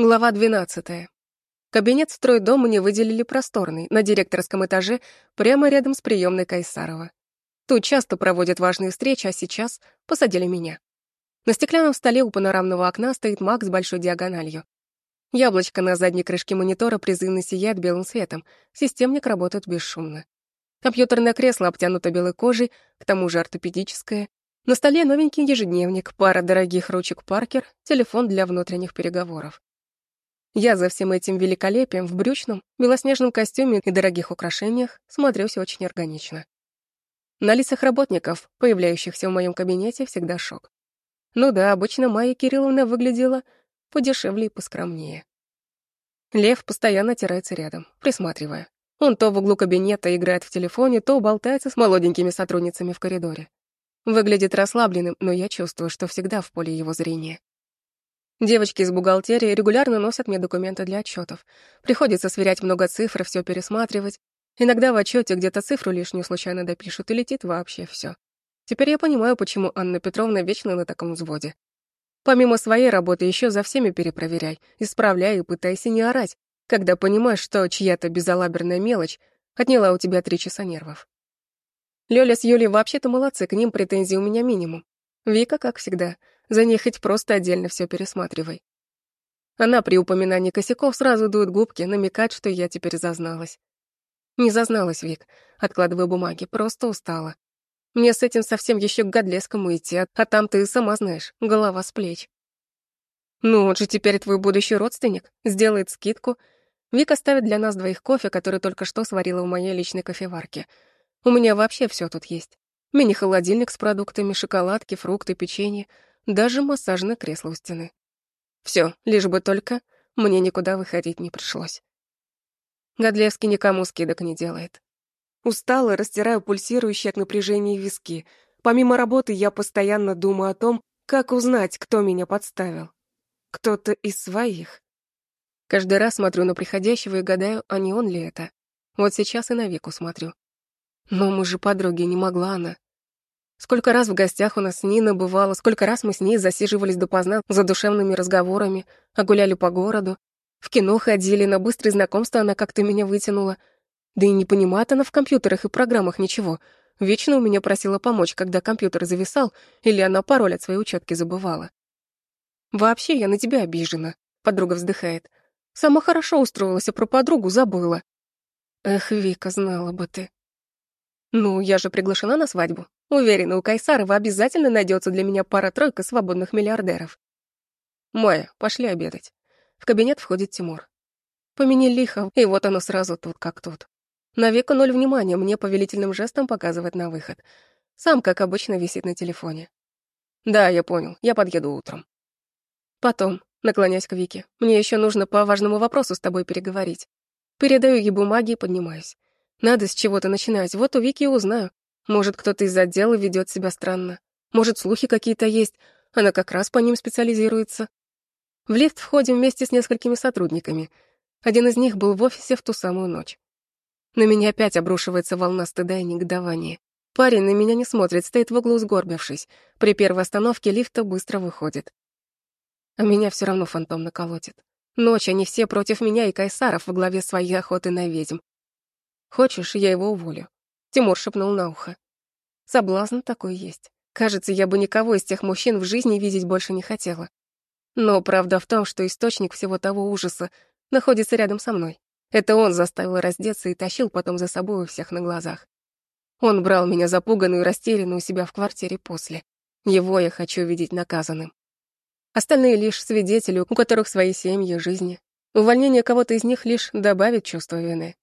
Глава 12. Кабинет стройдома мне выделили просторный, на директорском этаже, прямо рядом с приемной Кайсарова. Тут часто проводят важные встречи, а сейчас посадили меня. На стеклянном столе у панорамного окна стоит маг с большой диагональю. Яблочко на задней крышке монитора призывно сияет белым светом, системник работает бесшумно. Компьютерное кресло обтянуто белой кожей, к тому же ортопедическое. На столе новенький ежедневник, пара дорогих ручек Паркер, телефон для внутренних переговоров. Я за всем этим великолепием в брючном, белоснежном костюме и дорогих украшениях смотрюсь очень органично. На лицах работников, появляющихся в моем кабинете, всегда шок. Ну да, обычно Майя Кирилловна выглядела подешевле и поскромнее. Лев постоянно тирается рядом, присматривая. Он то в углу кабинета играет в телефоне, то болтается с молоденькими сотрудницами в коридоре. Выглядит расслабленным, но я чувствую, что всегда в поле его зрения. Девочки из бухгалтерии регулярно носят мне документы для отчетов. Приходится сверять много цифр, все пересматривать. Иногда в отчете где-то цифру лишнюю случайно допишут, и летит вообще все. Теперь я понимаю, почему Анна Петровна вечно на таком взводе. Помимо своей работы еще за всеми перепроверяй, исправляй и пытайся не орать, когда понимаешь, что чья-то безалаберная мелочь отняла у тебя три часа нервов. Лёля с Юлей вообще-то молодцы, к ним претензий у меня минимум. Вика, как всегда, за ней хоть просто отдельно все пересматривай. Она при упоминании косяков сразу дует губки, намекает, что я теперь зазналась. Не зазналась, Вик, откладываю бумаги, просто устала. Мне с этим совсем еще к Годлескому идти, а, а там ты сама знаешь, голова с плеч. Ну, он же теперь твой будущий родственник, сделает скидку. Вика ставит для нас двоих кофе, который только что сварила в моей личной кофеварке. У меня вообще все тут есть. Мини-холодильник с продуктами, шоколадки, фрукты, печенье — даже массажное кресло у стены. Все, лишь бы только мне никуда выходить не пришлось. Годлевский никому скидок не делает. Устала, растираю пульсирующие от напряжения виски. Помимо работы я постоянно думаю о том, как узнать, кто меня подставил. Кто-то из своих. Каждый раз смотрю на приходящего и гадаю, а не он ли это. Вот сейчас и на Вику смотрю. Но мы же подруги, не могла она. Сколько раз в гостях у нас Нина бывала, сколько раз мы с ней засиживались допоздна за душевными разговорами, а гуляли по городу. В кино ходили, на быстрые знакомства она как-то меня вытянула. Да и не понимает она в компьютерах и программах ничего. Вечно у меня просила помочь, когда компьютер зависал, или она пароль от своей учетки забывала. «Вообще я на тебя обижена», — подруга вздыхает. «Сама хорошо устроилась, а про подругу забыла». «Эх, Вика, знала бы ты». «Ну, я же приглашена на свадьбу. Уверена, у Кайсарова обязательно найдется для меня пара-тройка свободных миллиардеров. Майя, пошли обедать. В кабинет входит Тимур. Помяни лихо, и вот оно сразу тут как тут. На века ноль внимания мне повелительным жестом показывает на выход. Сам, как обычно, висит на телефоне. Да, я понял, я подъеду утром. Потом, наклонясь к Вике, мне еще нужно по важному вопросу с тобой переговорить. Передаю ей бумаги и поднимаюсь. Надо с чего-то начинать, вот у Вики узнаю, может, кто-то из отдела ведет себя странно. Может, слухи какие-то есть. Она как раз по ним специализируется. В лифт входим вместе с несколькими сотрудниками. Один из них был в офисе в ту самую ночь. На меня опять обрушивается волна стыда и негодования. Парень на меня не смотрит, стоит в углу сгорбившись. При первой остановке лифта быстро выходит. А меня все равно фантомно колотит. Ночь, они все против меня и Кайсаров во главе своей охоты на ведьм. Хочешь, я его уволю. Тимур шепнул на ухо. Соблазн такой есть. Кажется, я бы никого из тех мужчин в жизни видеть больше не хотела. Но правда в том, что источник всего того ужаса находится рядом со мной. Это он заставил раздеться и тащил потом за собой у всех на глазах. Он брал меня запуганную и растерянную у себя в квартире после. Его я хочу видеть наказанным. Остальные лишь свидетели, у которых свои семьи, жизни. Увольнение кого-то из них лишь добавит чувство вины.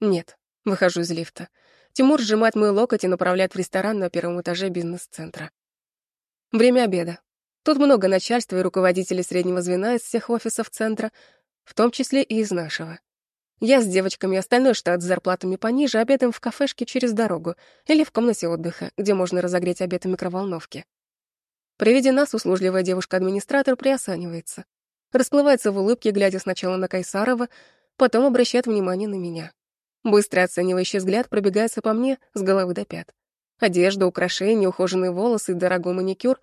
Нет, выхожу из лифта. Тимур сжимает мой локоть и направляет в ресторан на первом этаже бизнес-центра. Время обеда. Тут много начальства и руководителей среднего звена из всех офисов центра, в том числе и из нашего. Я с девочками остальной штат с зарплатами пониже обедаем в кафешке через дорогу или в комнате отдыха, где можно разогреть обед в микроволновке. При виде нас услужливая девушка-администратор приосанивается. Расплывается в улыбке, глядя сначала на Кайсарова, потом обращает внимание на меня. Быстрый оценивающий взгляд пробегается по мне с головы до пят. Одежда, украшения, ухоженные волосы, дорогой маникюр.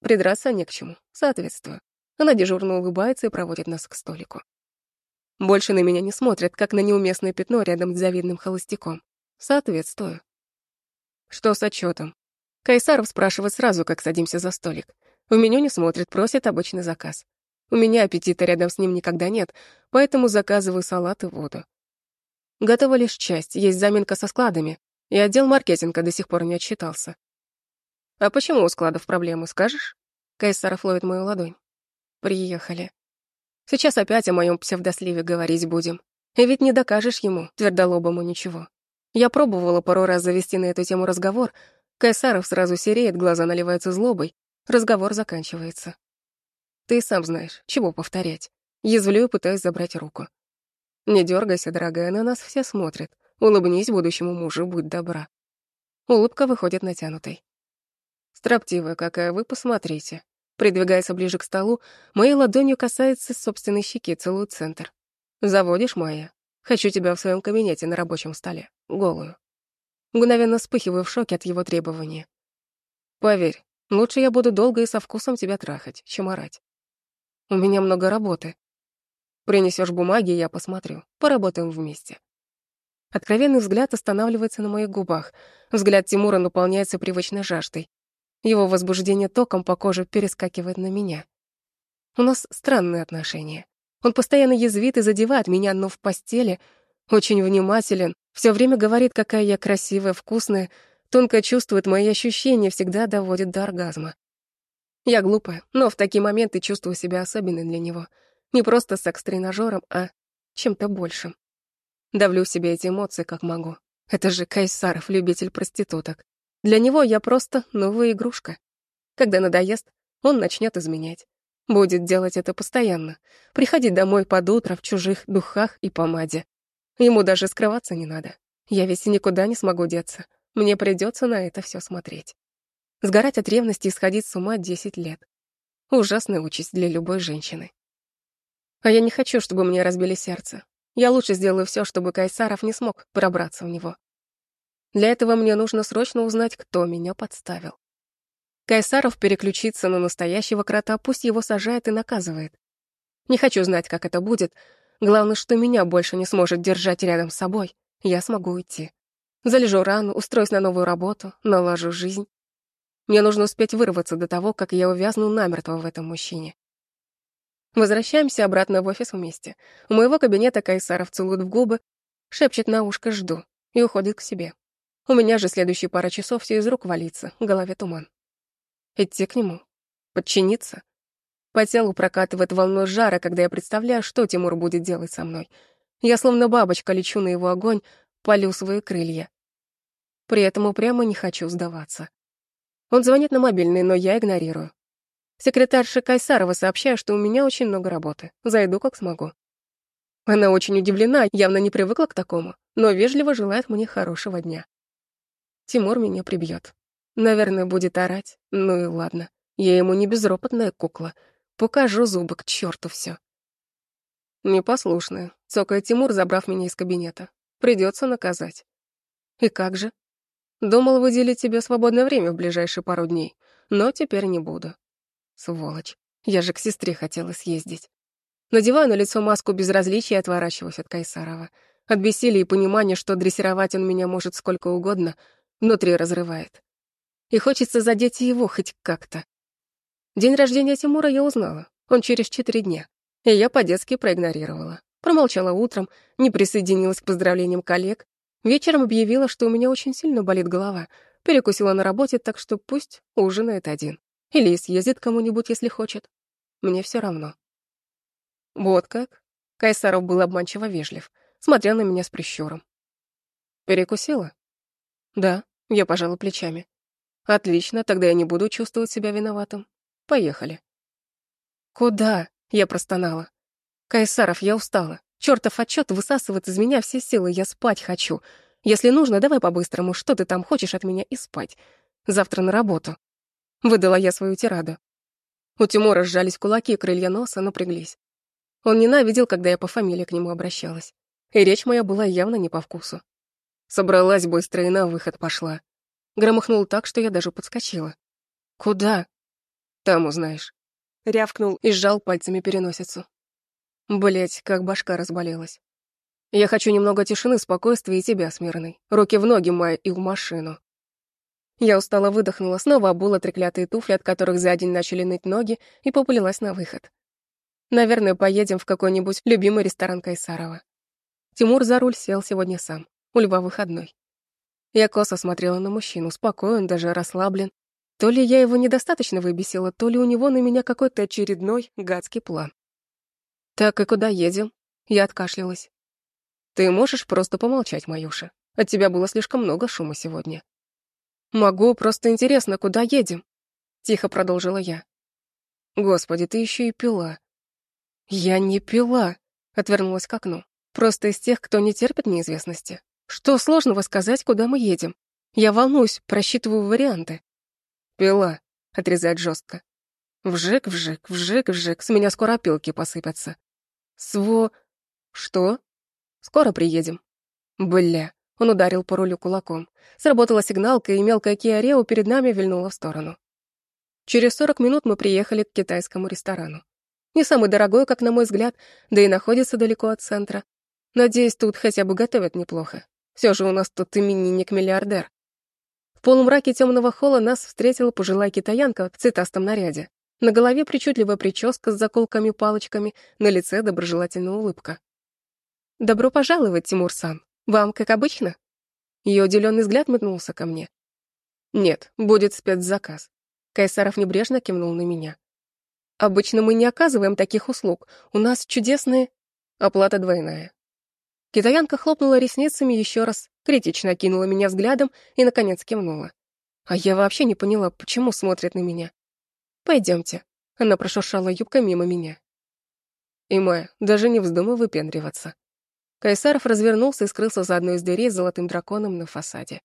Придраться не к чему. Соответствую. Она дежурно улыбается и проводит нас к столику. Больше на меня не смотрят, как на неуместное пятно рядом с завидным холостяком. Соответствую. Что с отчетом? Кайсаров спрашивает сразу, как садимся за столик. В меню не смотрит, просит обычный заказ. У меня аппетита рядом с ним никогда нет, поэтому заказываю салат и воду. Готова лишь часть, есть заминка со складами, и отдел маркетинга до сих пор не отчитался. «А почему у складов проблемы, скажешь?» Кайсаров ловит мою ладонь. «Приехали. Сейчас опять о моем псевдосливе говорить будем. И ведь не докажешь ему, твердолобому, ничего. Я пробовала пару раз завести на эту тему разговор. Кайсаров сразу сереет, глаза наливаются злобой. Разговор заканчивается. Ты сам знаешь, чего повторять. Язвлю и пытаюсь забрать руку. Не дергайся, дорогая, на нас все смотрят. Улыбнись будущему мужу, будь добра. Улыбка выходит натянутой. Строптивая какая вы, посмотрите. Придвигается ближе к столу, моей ладонью касается собственной щеки, целую центр. «Заводишь, Майя? Хочу тебя в своем кабинете на рабочем столе, голую». Мгновенно вспыхиваю в шоке от его требования. «Поверь, лучше я буду долго и со вкусом тебя трахать, чем орать. У меня много работы. Принесешь бумаги, я посмотрю. Поработаем вместе». Откровенный взгляд останавливается на моих губах. Взгляд Тимура наполняется привычной жаждой. Его возбуждение током по коже перескакивает на меня. У нас странные отношения. Он постоянно язвит и задевает меня, но в постели очень внимателен, все время говорит, какая я красивая, вкусная, тонко чувствует мои ощущения, всегда доводит до оргазма. Я глупая, но в такие моменты чувствую себя особенной для него. Не просто секс-тренажером, а чем-то большим. Давлю себе эти эмоции, как могу. Это же Кайсаров, любитель проституток. Для него я просто новая игрушка. Когда надоест, он начнет изменять. Будет делать это постоянно. Приходить домой под утро в чужих духах и помаде. Ему даже скрываться не надо. Я ведь никуда не смогу деться. Мне придется на это все смотреть. Сгорать от ревности и сходить с ума 10 лет. Ужасная участь для любой женщины. А я не хочу, чтобы мне разбили сердце. Я лучше сделаю все, чтобы Кайсаров не смог пробраться в него. Для этого мне нужно срочно узнать, кто меня подставил. Кайсаров переключится на настоящего крота, пусть его сажает и наказывает. Не хочу знать, как это будет. Главное, что меня больше не сможет держать рядом с собой. Я смогу уйти. Залежу рану, устроюсь на новую работу, налажу жизнь. Мне нужно успеть вырваться до того, как я увязну намертво в этом мужчине. Возвращаемся обратно в офис вместе. У моего кабинета Кайсаров целует в губы, шепчет на ушко «жду» и уходит к себе. У меня же следующие пара часов все из рук валится, в голове туман. Идти к нему? Подчиниться? По телу прокатывает волну жара, когда я представляю, что Тимур будет делать со мной. Я словно бабочка лечу на его огонь, полю свои крылья. При этом упрямо не хочу сдаваться. Он звонит на мобильный, но я игнорирую. Секретарша Кайсарова сообщаю, что у меня очень много работы. Зайду как смогу. Она очень удивлена, явно не привыкла к такому, но вежливо желает мне хорошего дня. Тимур меня прибьет. Наверное, будет орать. Ну и ладно. Я ему не безропотная кукла. Покажу зубы к черту все. Непослушная. Цокает Тимур, забрав меня из кабинета. Придется наказать. И как же? Думал выделить тебе свободное время в ближайшие пару дней, но теперь не буду. Сволочь. Я же к сестре хотела съездить. Надеваю на лицо маску безразличия и отворачиваюсь от Кайсарова. От бессилия и понимания, что дрессировать он меня может сколько угодно, Внутри разрывает. И хочется задеть его хоть как-то. День рождения Тимура я узнала. Он через четыре дня. И я по-детски проигнорировала. Промолчала утром, не присоединилась к поздравлениям коллег. Вечером объявила, что у меня очень сильно болит голова. Перекусила на работе, так что пусть ужинает один. Или съездит кому-нибудь, если хочет. Мне все равно. Вот как? Кайсаров был обманчиво вежлив, смотрел на меня с прищуром. Перекусила? Да, я пожала плечами. Отлично, тогда я не буду чувствовать себя виноватым. Поехали. Куда? Я простонала. Кайсаров, я устала. Чёртов отчет высасывает из меня все силы, я спать хочу. Если нужно, давай по-быстрому, что ты там хочешь от меня и спать. Завтра на работу. Выдала я свою тираду. У Тимура сжались кулаки, крылья носа напряглись. Он ненавидел, когда я по фамилии к нему обращалась. И речь моя была явно не по вкусу. Собралась быстро и на выход пошла. Громыхнул так, что я даже подскочила. «Куда?» «Там узнаешь». рявкнул и сжал пальцами переносицу. Блять, как башка разболелась. Я хочу немного тишины, спокойствия и тебя, смирный. Руки в ноги, Майя, и в машину. Я устало выдохнула, снова обула треклятые туфли, от которых за день начали ныть ноги, и поплелась на выход. Наверное, поедем в какой-нибудь любимый ресторан Кайсарова. Тимур за руль сел сегодня сам. У льва выходной. Я косо смотрела на мужчину, спокоен, даже расслаблен. То ли я его недостаточно выбесила, то ли у него на меня какой-то очередной гадский план. «Так и куда едем?» Я откашлялась. «Ты можешь просто помолчать, Маюша? От тебя было слишком много шума сегодня». «Могу, просто интересно, куда едем?» Тихо продолжила я. «Господи, ты еще и пила». «Я не пила», — отвернулась к окну. «Просто из тех, кто не терпит неизвестности. Что сложного сказать, куда мы едем? Я волнуюсь, просчитываю варианты». «Пила», — отрезает жестко. Вжик, вжик, вжик, вжик, с меня скоро опилки посыпятся. Сво... Что? Скоро приедем. Бля. Он ударил по рулю кулаком. Сработала сигналка, и мелкая Kia Rio перед нами вильнула в сторону. Через 40 минут мы приехали к китайскому ресторану. Не самый дорогой, как на мой взгляд, да и находится далеко от центра. Надеюсь, тут хотя бы готовят неплохо. Все же у нас тут именинник-миллиардер. В полумраке темного холла нас встретила пожилая китаянка в цветастом наряде. На голове причудливая прическа с заколками-палочками, на лице доброжелательная улыбка. «Добро пожаловать, Тимур-сан. Вам, как обычно?» Ее удивленный взгляд метнулся ко мне. «Нет, будет спецзаказ». Кайсаров небрежно кивнул на меня. «Обычно мы не оказываем таких услуг. У нас чудесные...» Оплата двойная. Китаянка хлопнула ресницами еще раз, критично кинула меня взглядом и, наконец, кивнула. А я вообще не поняла, почему смотрит на меня. Пойдемте. Она прошуршала юбкой мимо меня. И Майя, даже не вздумай выпендриваться. Кайсаров развернулся и скрылся за одной из дверей с золотым драконом на фасаде.